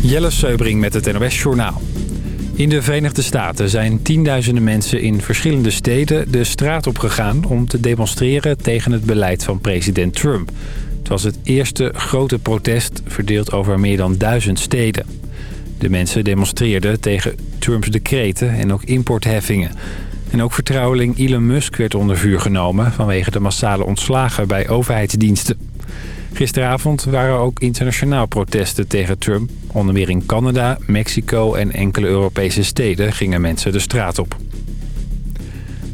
Jelle Seubring met het NOS Journaal. In de Verenigde Staten zijn tienduizenden mensen in verschillende steden de straat op gegaan... om te demonstreren tegen het beleid van president Trump. Het was het eerste grote protest verdeeld over meer dan duizend steden. De mensen demonstreerden tegen Trumps decreten en ook importheffingen. En ook vertrouweling Elon Musk werd onder vuur genomen... vanwege de massale ontslagen bij overheidsdiensten. Gisteravond waren ook internationaal protesten tegen Trump. Onder meer in Canada, Mexico en enkele Europese steden gingen mensen de straat op.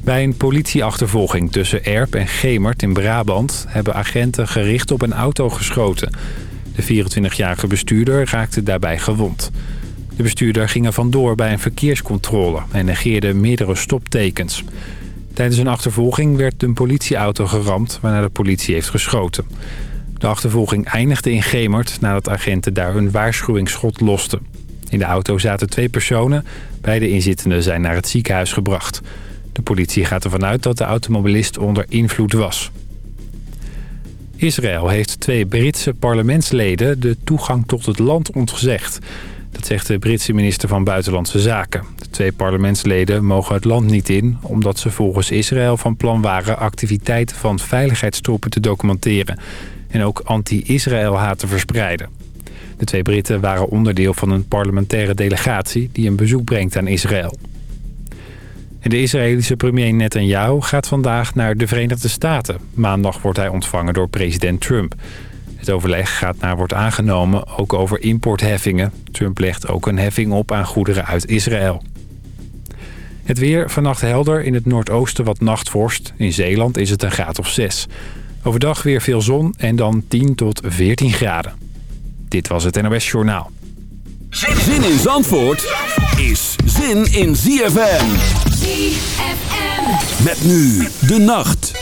Bij een politieachtervolging tussen Erp en Gemert in Brabant... hebben agenten gericht op een auto geschoten. De 24-jarige bestuurder raakte daarbij gewond. De bestuurder ging er vandoor bij een verkeerscontrole... en negeerde meerdere stoptekens. Tijdens een achtervolging werd een politieauto geramd... waarna de politie heeft geschoten. De achtervolging eindigde in Gemert nadat agenten daar hun waarschuwingsschot losten. In de auto zaten twee personen. Beide inzittenden zijn naar het ziekenhuis gebracht. De politie gaat ervan uit dat de automobilist onder invloed was. Israël heeft twee Britse parlementsleden de toegang tot het land ontgezegd. Dat zegt de Britse minister van Buitenlandse Zaken. De twee parlementsleden mogen het land niet in... omdat ze volgens Israël van plan waren activiteiten van veiligheidstroepen te documenteren en ook anti-Israël haat te verspreiden. De twee Britten waren onderdeel van een parlementaire delegatie die een bezoek brengt aan Israël. De Israëlische premier Netanyahu gaat vandaag naar de Verenigde Staten. Maandag wordt hij ontvangen door president Trump. Het overleg gaat naar wordt aangenomen ook over importheffingen. Trump legt ook een heffing op aan goederen uit Israël. Het weer vannacht helder, in het noordoosten wat nachtvorst. In Zeeland is het een graad of 6. Overdag weer veel zon en dan 10 tot 14 graden. Dit was het NOS Journaal. Zin in Zandvoort is zin in ZFM. ZFM. Met nu de nacht.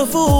gevoel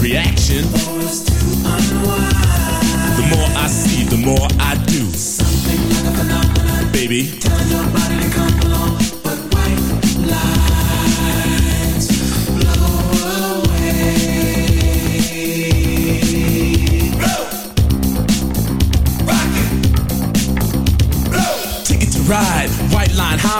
reaction. The more I see, the more I do. Something like a phenomenon. Baby.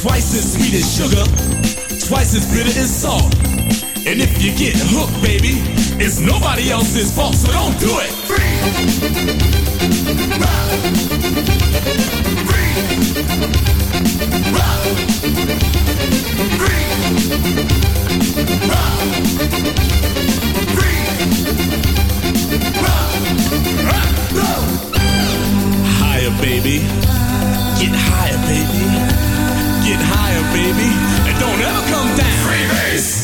Twice as sweet as sugar, twice as bitter as salt. And if you get hooked, baby, it's nobody else's fault, so don't do it. Higher, baby. Get higher, baby. Get higher, baby. And don't ever come down. Freebase.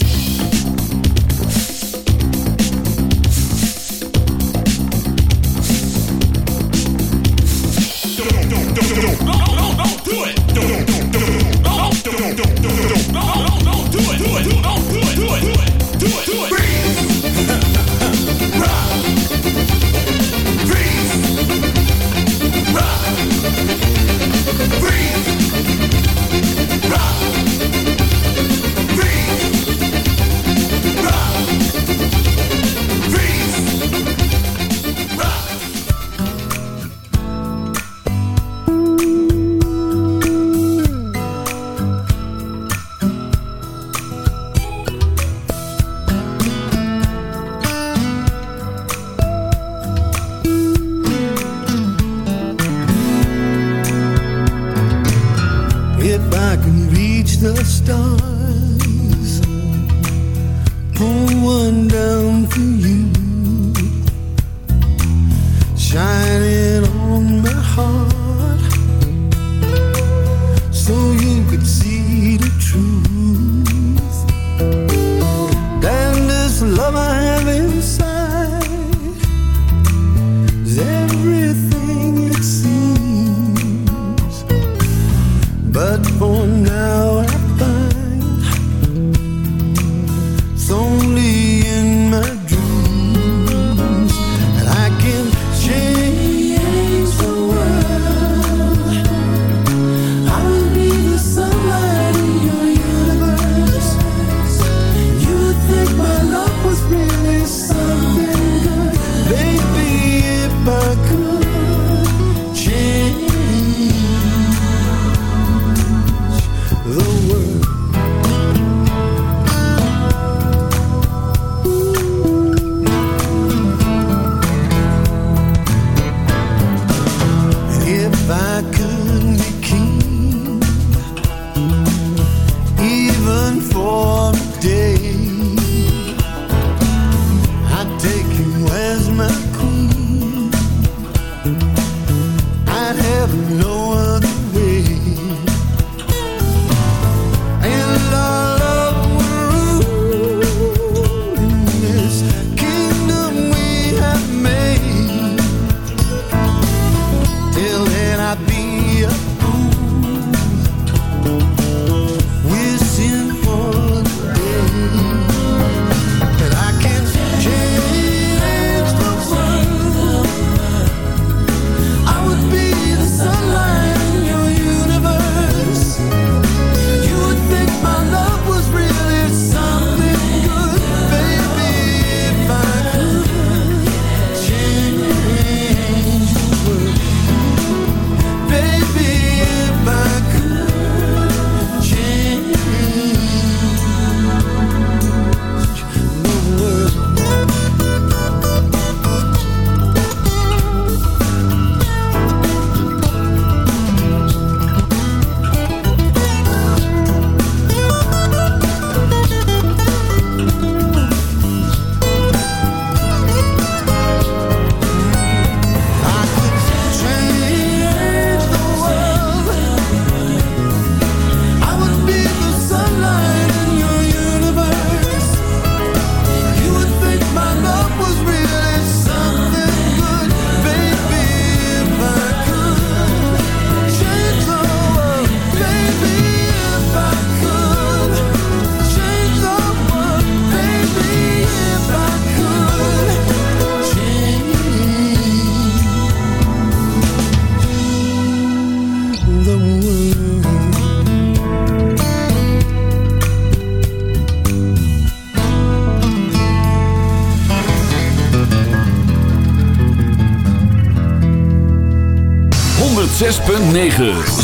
I can reach the stars. Pull one down for you. 106.9